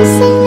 the same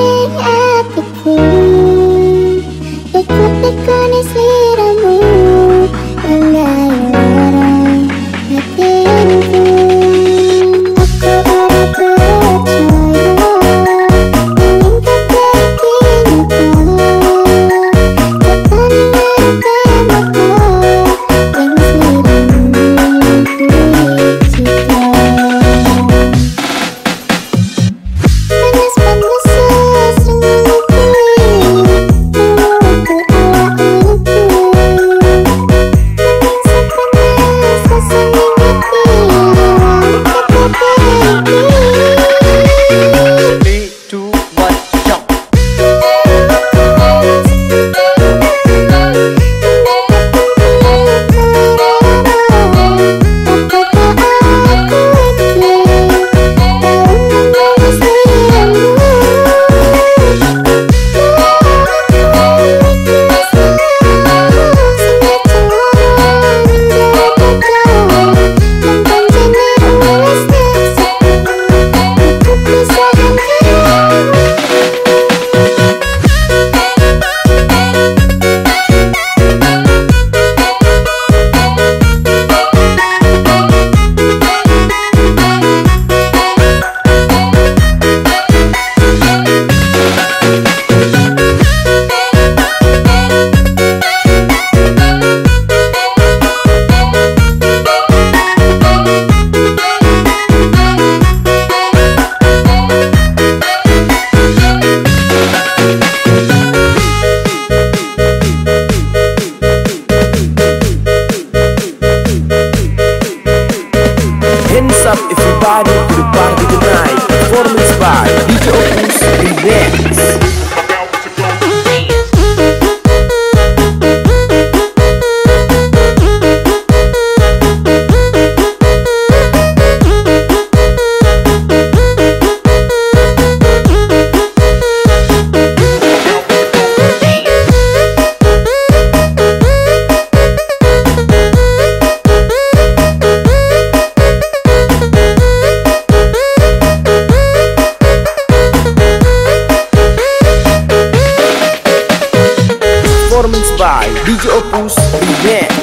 Remix by DJ Opus Remix